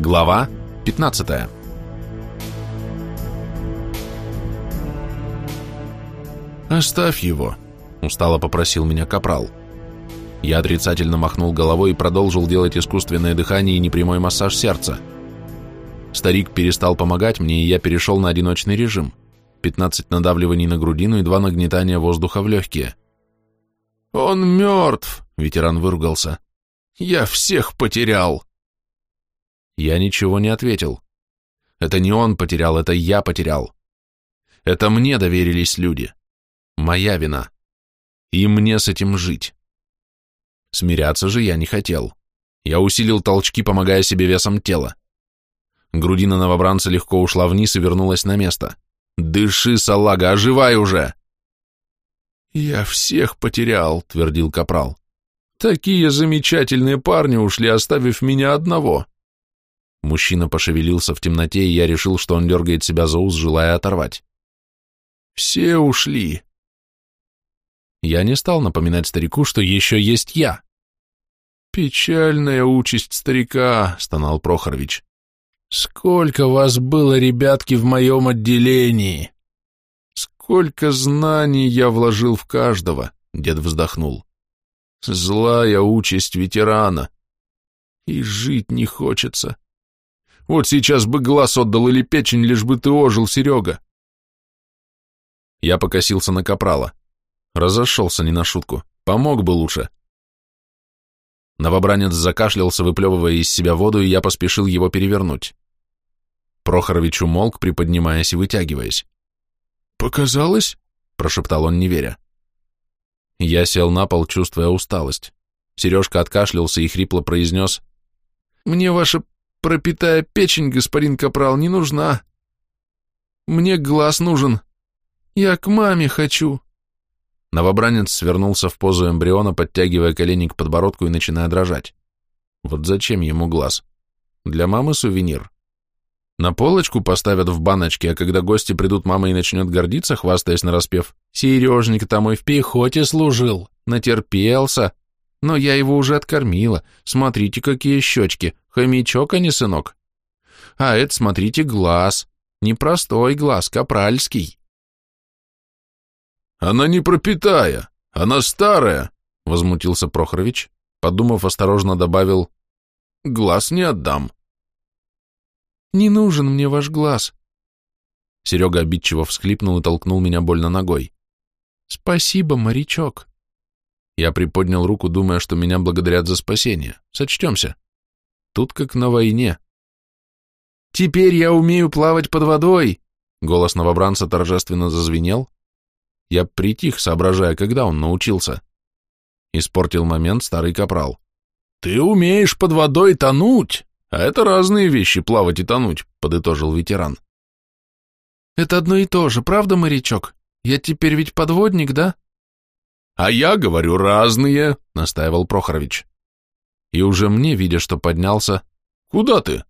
Глава 15 «Оставь его», — устало попросил меня капрал. Я отрицательно махнул головой и продолжил делать искусственное дыхание и непрямой массаж сердца. Старик перестал помогать мне, и я перешел на одиночный режим. 15 надавливаний на грудину и два нагнетания воздуха в легкие. «Он мертв!» — ветеран выругался. «Я всех потерял!» Я ничего не ответил. Это не он потерял, это я потерял. Это мне доверились люди. Моя вина. И мне с этим жить. Смиряться же я не хотел. Я усилил толчки, помогая себе весом тела. Грудина новобранца легко ушла вниз и вернулась на место. «Дыши, салага, оживай уже!» «Я всех потерял», — твердил Капрал. «Такие замечательные парни ушли, оставив меня одного». Мужчина пошевелился в темноте, и я решил, что он дергает себя за ус, желая оторвать. «Все ушли». Я не стал напоминать старику, что еще есть я. «Печальная участь старика», — стонал Прохорович. «Сколько вас было, ребятки, в моем отделении!» «Сколько знаний я вложил в каждого!» — дед вздохнул. «Злая участь ветерана. И жить не хочется. Вот сейчас бы глаз отдал или печень, лишь бы ты ожил, Серега!» Я покосился на Капрала. Разошелся не на шутку. Помог бы лучше. Новобранец закашлялся, выплевывая из себя воду, и я поспешил его перевернуть. Прохорович умолк, приподнимаясь и вытягиваясь. «Показалось?» — прошептал он, не веря. Я сел на пол, чувствуя усталость. Сережка откашлялся и хрипло произнес. «Мне ваша пропитая печень, господин Капрал, не нужна. Мне глаз нужен. Я к маме хочу». Новобранец свернулся в позу эмбриона, подтягивая колени к подбородку и начиная дрожать. Вот зачем ему глаз? Для мамы сувенир. На полочку поставят в баночке, а когда гости придут, мама и начнет гордиться, хвастаясь на распев. Сережник-то мой в пехоте служил, натерпелся. Но я его уже откормила. Смотрите, какие щечки. Хомячок, а не сынок. А это, смотрите, глаз. Непростой глаз, капральский. «Она не пропитая, она старая», — возмутился Прохорович, подумав, осторожно добавил, «глаз не отдам». «Не нужен мне ваш глаз». Серега обидчиво всхлипнул и толкнул меня больно ногой. «Спасибо, морячок». Я приподнял руку, думая, что меня благодарят за спасение. Сочтемся. Тут как на войне. «Теперь я умею плавать под водой!» Голос новобранца торжественно зазвенел, я притих, соображая, когда он научился. Испортил момент старый капрал. «Ты умеешь под водой тонуть, а это разные вещи, плавать и тонуть», — подытожил ветеран. «Это одно и то же, правда, морячок? Я теперь ведь подводник, да?» «А я говорю разные», — настаивал Прохорович. И уже мне, видя, что поднялся, «Куда ты?»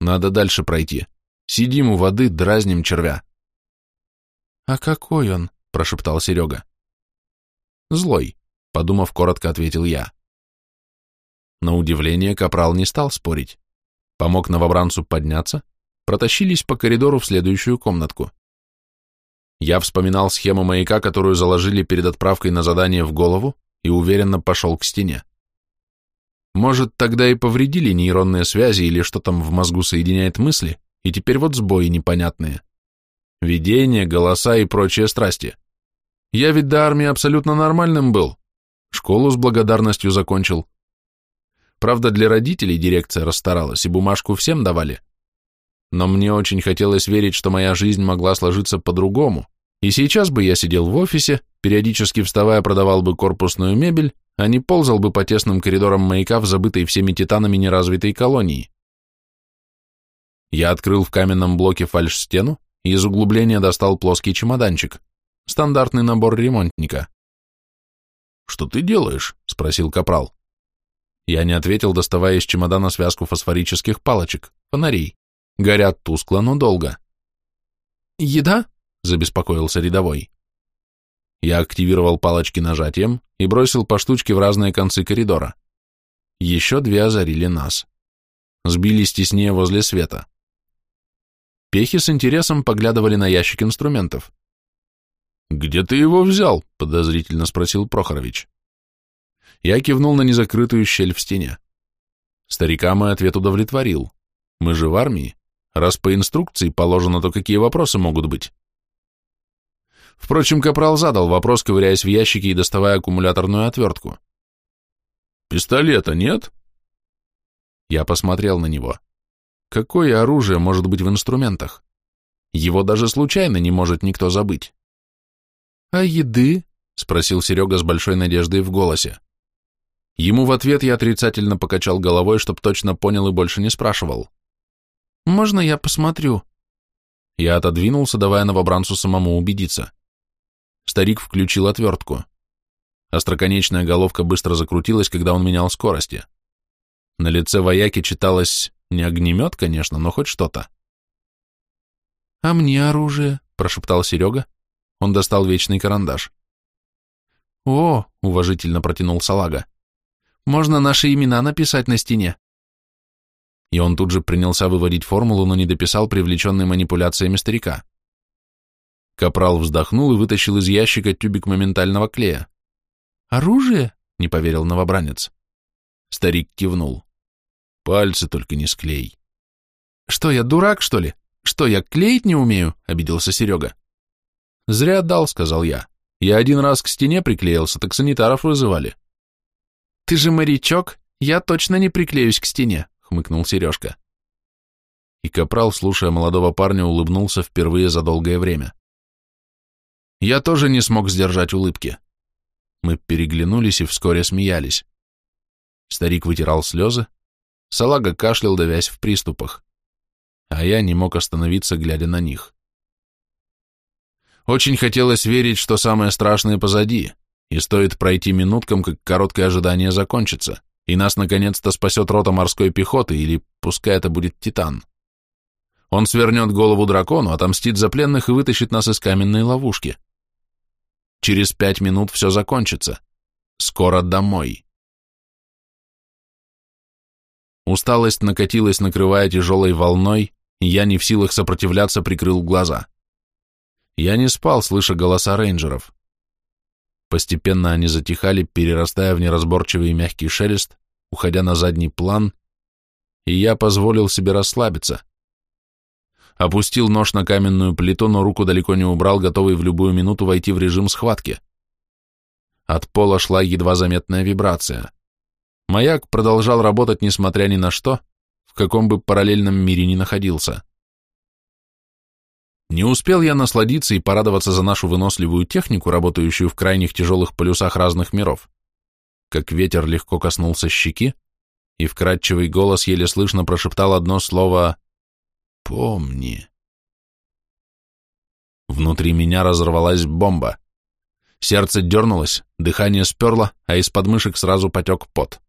«Надо дальше пройти. Сидим у воды, дразним червя». «А какой он?» прошептал Серега. Злой, подумав, коротко ответил я. На удивление Капрал не стал спорить. Помог новобранцу подняться, протащились по коридору в следующую комнатку. Я вспоминал схему маяка, которую заложили перед отправкой на задание в голову, и уверенно пошел к стене. Может, тогда и повредили нейронные связи или что там в мозгу соединяет мысли, и теперь вот сбои непонятные. Видения, голоса и прочие страсти. Я ведь до армии абсолютно нормальным был. Школу с благодарностью закончил. Правда, для родителей дирекция расстаралась, и бумажку всем давали. Но мне очень хотелось верить, что моя жизнь могла сложиться по-другому, и сейчас бы я сидел в офисе, периодически вставая продавал бы корпусную мебель, а не ползал бы по тесным коридорам маяка в забытой всеми титанами неразвитой колонии. Я открыл в каменном блоке фальш-стену и из углубления достал плоский чемоданчик. Стандартный набор ремонтника. «Что ты делаешь?» — спросил Капрал. Я не ответил, доставая из чемодана связку фосфорических палочек, фонарей. Горят тускло, но долго. «Еда?» — забеспокоился рядовой. Я активировал палочки нажатием и бросил по штучке в разные концы коридора. Еще две озарили нас. сбились теснее возле света. Пехи с интересом поглядывали на ящик инструментов. «Где ты его взял?» — подозрительно спросил Прохорович. Я кивнул на незакрытую щель в стене. Старика мой ответ удовлетворил. Мы же в армии. Раз по инструкции положено, то какие вопросы могут быть? Впрочем, Капрал задал вопрос, ковыряясь в ящике и доставая аккумуляторную отвертку. «Пистолета нет?» Я посмотрел на него. Какое оружие может быть в инструментах? Его даже случайно не может никто забыть. «А еды?» — спросил Серега с большой надеждой в голосе. Ему в ответ я отрицательно покачал головой, чтоб точно понял и больше не спрашивал. «Можно я посмотрю?» Я отодвинулся, давая новобранцу самому убедиться. Старик включил отвертку. Остроконечная головка быстро закрутилась, когда он менял скорости. На лице вояки читалось не огнемет, конечно, но хоть что-то. «А мне оружие?» — прошептал Серега. Он достал вечный карандаш. «О!» — уважительно протянул Салага. «Можно наши имена написать на стене». И он тут же принялся выводить формулу, но не дописал привлеченной манипуляциями старика. Капрал вздохнул и вытащил из ящика тюбик моментального клея. «Оружие?» — не поверил новобранец. Старик кивнул. Пальцы только не склей. Что, я дурак, что ли? Что, я клеить не умею? Обиделся Серега. Зря дал, сказал я. Я один раз к стене приклеился, так санитаров вызывали. Ты же морячок, я точно не приклеюсь к стене, хмыкнул Сережка. И Капрал, слушая молодого парня, улыбнулся впервые за долгое время. Я тоже не смог сдержать улыбки. Мы переглянулись и вскоре смеялись. Старик вытирал слезы, Салага кашлял, давясь в приступах. А я не мог остановиться, глядя на них. Очень хотелось верить, что самое страшное позади, и стоит пройти минуткам, как короткое ожидание закончится, и нас наконец-то спасет рота морской пехоты, или пускай это будет Титан. Он свернет голову дракону, отомстит за пленных и вытащит нас из каменной ловушки. Через пять минут все закончится. Скоро домой. Усталость накатилась, накрывая тяжелой волной, и я не в силах сопротивляться прикрыл глаза. Я не спал, слыша голоса рейнджеров. Постепенно они затихали, перерастая в неразборчивый мягкий шелест, уходя на задний план, и я позволил себе расслабиться. Опустил нож на каменную плиту, но руку далеко не убрал, готовый в любую минуту войти в режим схватки. От пола шла едва заметная вибрация. Маяк продолжал работать несмотря ни на что, в каком бы параллельном мире ни находился. Не успел я насладиться и порадоваться за нашу выносливую технику, работающую в крайних тяжелых полюсах разных миров, как ветер легко коснулся щеки, и вкрадчивый голос еле слышно прошептал одно слово «Помни». Внутри меня разорвалась бомба. Сердце дернулось, дыхание сперло, а из подмышек сразу потек пот.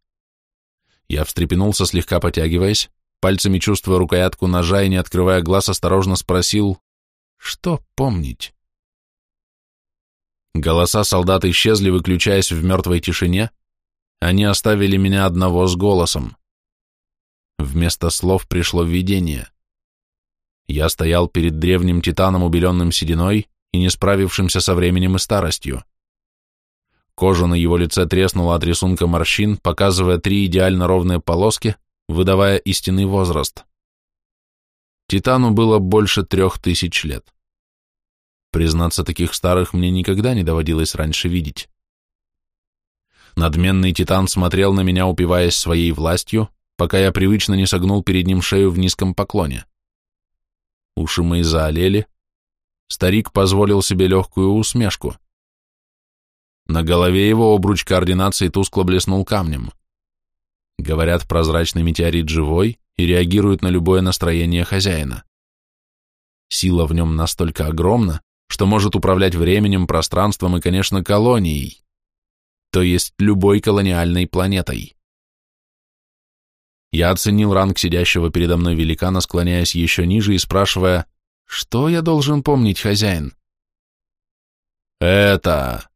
Я встрепенулся, слегка потягиваясь, пальцами чувствуя рукоятку ножа и не открывая глаз, осторожно спросил, что помнить? Голоса солдат исчезли, выключаясь в мертвой тишине, они оставили меня одного с голосом. Вместо слов пришло видение. Я стоял перед древним титаном, убеленным сединой и не справившимся со временем и старостью. Кожа на его лице треснула от рисунка морщин, показывая три идеально ровные полоски, выдавая истинный возраст. Титану было больше трех тысяч лет. Признаться, таких старых мне никогда не доводилось раньше видеть. Надменный Титан смотрел на меня, упиваясь своей властью, пока я привычно не согнул перед ним шею в низком поклоне. Уши мои заолели. Старик позволил себе легкую усмешку. На голове его обруч координации тускло блеснул камнем. Говорят, прозрачный метеорит живой и реагирует на любое настроение хозяина. Сила в нем настолько огромна, что может управлять временем, пространством и, конечно, колонией, то есть любой колониальной планетой. Я оценил ранг сидящего передо мной великана, склоняясь еще ниже и спрашивая, что я должен помнить, хозяин? «Это...»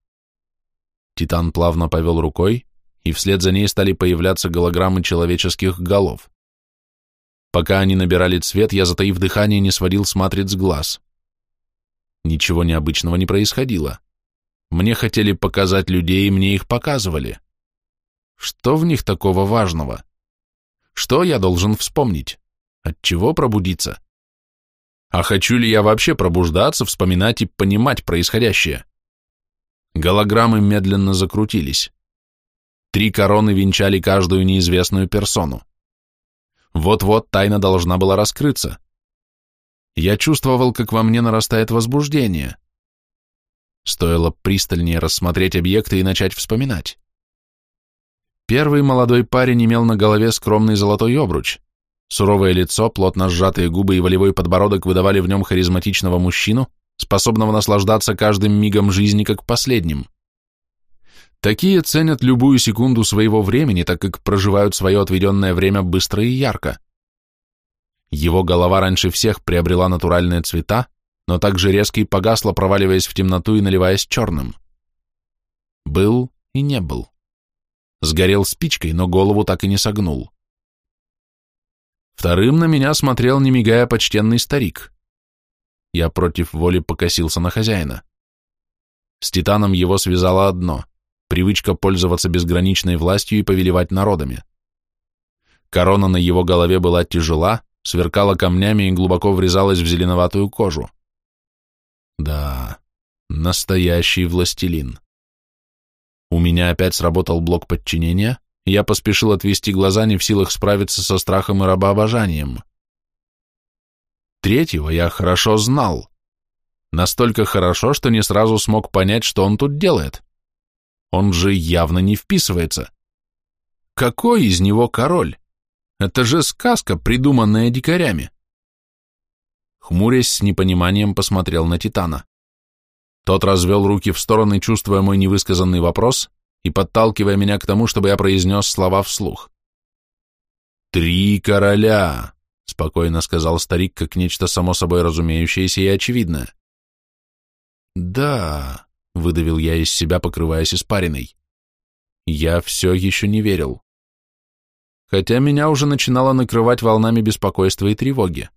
Титан плавно повел рукой, и вслед за ней стали появляться голограммы человеческих голов. Пока они набирали цвет, я, затаив дыхание, не сводил с матриц глаз. Ничего необычного не происходило. Мне хотели показать людей, и мне их показывали. Что в них такого важного? Что я должен вспомнить? От чего пробудиться? А хочу ли я вообще пробуждаться, вспоминать и понимать происходящее? Голограммы медленно закрутились. Три короны венчали каждую неизвестную персону. Вот-вот тайна должна была раскрыться. Я чувствовал, как во мне нарастает возбуждение. Стоило пристальнее рассмотреть объекты и начать вспоминать. Первый молодой парень имел на голове скромный золотой обруч. Суровое лицо, плотно сжатые губы и волевой подбородок выдавали в нем харизматичного мужчину, способного наслаждаться каждым мигом жизни как последним. Такие ценят любую секунду своего времени, так как проживают свое отведенное время быстро и ярко. Его голова раньше всех приобрела натуральные цвета, но также резко и погасла, проваливаясь в темноту и наливаясь черным. Был и не был. Сгорел спичкой, но голову так и не согнул. Вторым на меня смотрел, не мигая, почтенный старик. Я против воли покосился на хозяина. С Титаном его связало одно — привычка пользоваться безграничной властью и повелевать народами. Корона на его голове была тяжела, сверкала камнями и глубоко врезалась в зеленоватую кожу. Да, настоящий властелин. У меня опять сработал блок подчинения, и я поспешил отвести глаза, не в силах справиться со страхом и рабообожанием. Третьего я хорошо знал. Настолько хорошо, что не сразу смог понять, что он тут делает. Он же явно не вписывается. Какой из него король? Это же сказка, придуманная дикарями. Хмурясь с непониманием посмотрел на Титана. Тот развел руки в стороны, чувствуя мой невысказанный вопрос и подталкивая меня к тому, чтобы я произнес слова вслух. «Три короля!» — спокойно сказал старик, как нечто само собой разумеющееся и очевидное. «Да», — выдавил я из себя, покрываясь испариной. Я все еще не верил. Хотя меня уже начинало накрывать волнами беспокойства и тревоги.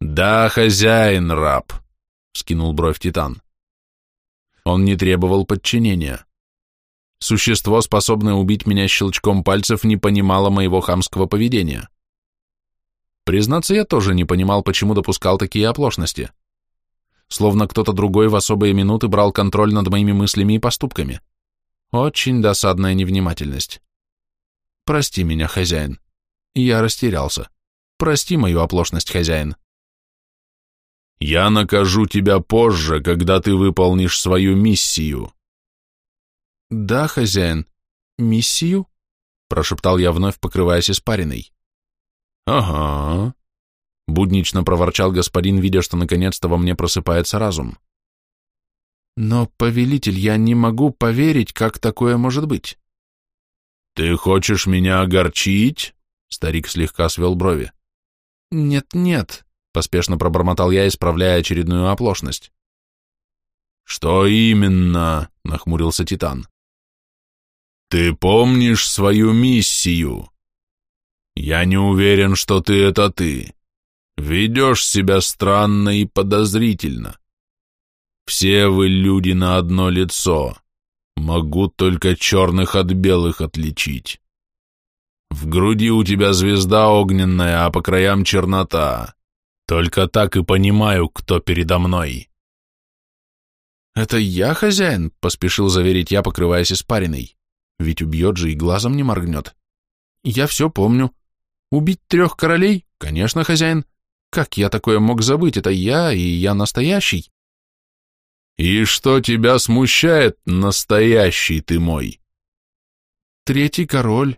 «Да, хозяин, раб», — скинул бровь Титан. Он не требовал подчинения. Существо, способное убить меня щелчком пальцев, не понимало моего хамского поведения. Признаться, я тоже не понимал, почему допускал такие оплошности. Словно кто-то другой в особые минуты брал контроль над моими мыслями и поступками. Очень досадная невнимательность. Прости меня, хозяин. Я растерялся. Прости мою оплошность, хозяин. Я накажу тебя позже, когда ты выполнишь свою миссию. Да, хозяин. Миссию? Прошептал я вновь, покрываясь испариной. Ага. Буднично проворчал господин, видя, что наконец-то во мне просыпается разум. Но, повелитель, я не могу поверить, как такое может быть. Ты хочешь меня огорчить? Старик слегка свел брови. Нет-нет, Поспешно пробормотал я, исправляя очередную оплошность. «Что именно?» — нахмурился Титан. «Ты помнишь свою миссию? Я не уверен, что ты — это ты. Ведешь себя странно и подозрительно. Все вы люди на одно лицо. Могу только черных от белых отличить. В груди у тебя звезда огненная, а по краям чернота. Только так и понимаю, кто передо мной. Это я хозяин, поспешил заверить я, покрываясь испариной. Ведь убьет же и глазом не моргнет. Я все помню. Убить трех королей? Конечно, хозяин. Как я такое мог забыть? Это я, и я настоящий. И что тебя смущает, настоящий ты мой? Третий король.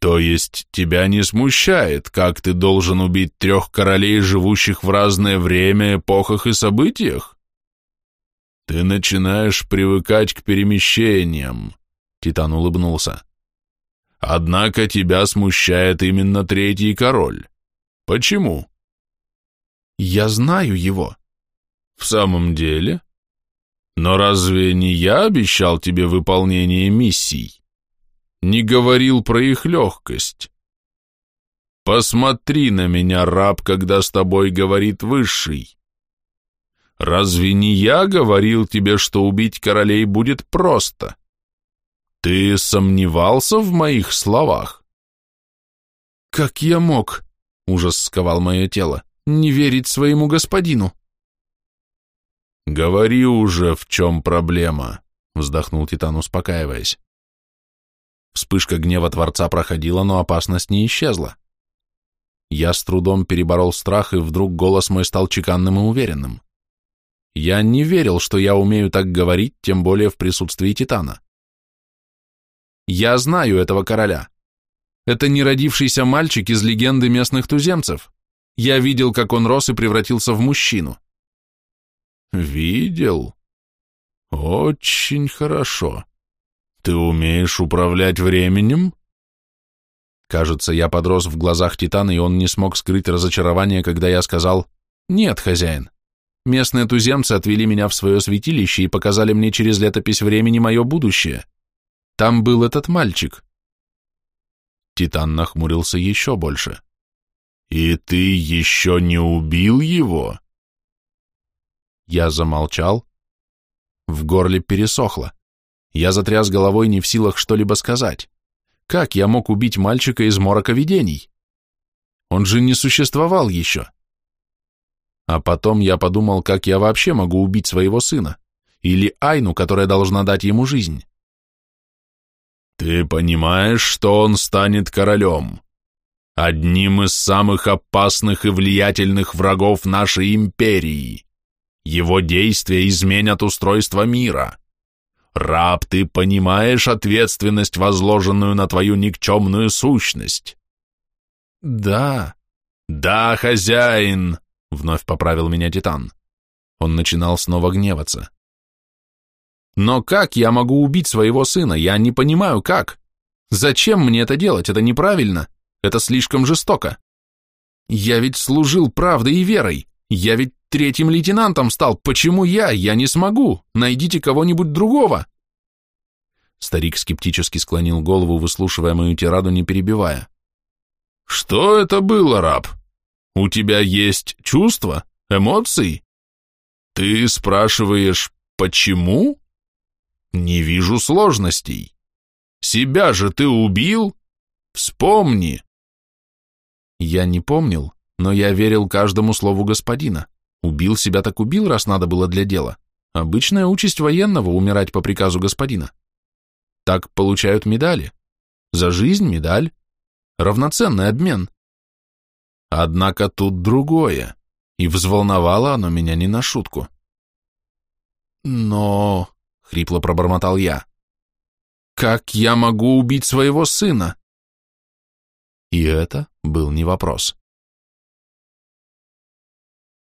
То есть тебя не смущает, как ты должен убить трех королей, живущих в разное время, эпохах и событиях? Ты начинаешь привыкать к перемещениям, Титан улыбнулся. Однако тебя смущает именно третий король. Почему? Я знаю его. В самом деле? Но разве не я обещал тебе выполнение миссий? Не говорил про их легкость. Посмотри на меня, раб, когда с тобой говорит Высший. Разве не я говорил тебе, что убить королей будет просто? Ты сомневался в моих словах? Как я мог, ужас сковал мое тело, не верить своему господину? Говори уже, в чем проблема, вздохнул Титан, успокаиваясь. Вспышка гнева Творца проходила, но опасность не исчезла. Я с трудом переборол страх, и вдруг голос мой стал чеканным и уверенным. Я не верил, что я умею так говорить, тем более в присутствии Титана. Я знаю этого короля. Это не родившийся мальчик из легенды местных туземцев. Я видел, как он рос и превратился в мужчину. Видел? Очень хорошо. Ты умеешь управлять временем? Кажется, я подрос в глазах Титана, и он не смог скрыть разочарование, когда я сказал «Нет, хозяин». Местные туземцы отвели меня в свое святилище и показали мне через летопись времени мое будущее. Там был этот мальчик. Титан нахмурился еще больше. «И ты еще не убил его?» Я замолчал. В горле пересохло. Я затряс головой, не в силах что-либо сказать. Как я мог убить мальчика из морока видений? Он же не существовал еще. А потом я подумал, как я вообще могу убить своего сына, или Айну, которая должна дать ему жизнь. Ты понимаешь, что он станет королем, одним из самых опасных и влиятельных врагов нашей империи. Его действия изменят устройство мира. Раб, ты понимаешь ответственность, возложенную на твою никчемную сущность? Да. Да, хозяин, вновь поправил меня Титан. Он начинал снова гневаться. Но как я могу убить своего сына? Я не понимаю, как. Зачем мне это делать? Это неправильно. Это слишком жестоко. Я ведь служил правдой и верой. Я ведь третьим лейтенантом стал. Почему я? Я не смогу. Найдите кого-нибудь другого. Старик скептически склонил голову, выслушивая мою тираду, не перебивая. Что это было, раб? У тебя есть чувства, эмоции? Ты спрашиваешь, почему? Не вижу сложностей. Себя же ты убил? Вспомни. Я не помнил, но я верил каждому слову господина. Убил себя так убил, раз надо было для дела. Обычная участь военного — умирать по приказу господина. Так получают медали. За жизнь медаль. Равноценный обмен. Однако тут другое, и взволновало оно меня не на шутку. «Но...» — хрипло пробормотал я. «Как я могу убить своего сына?» И это был не вопрос.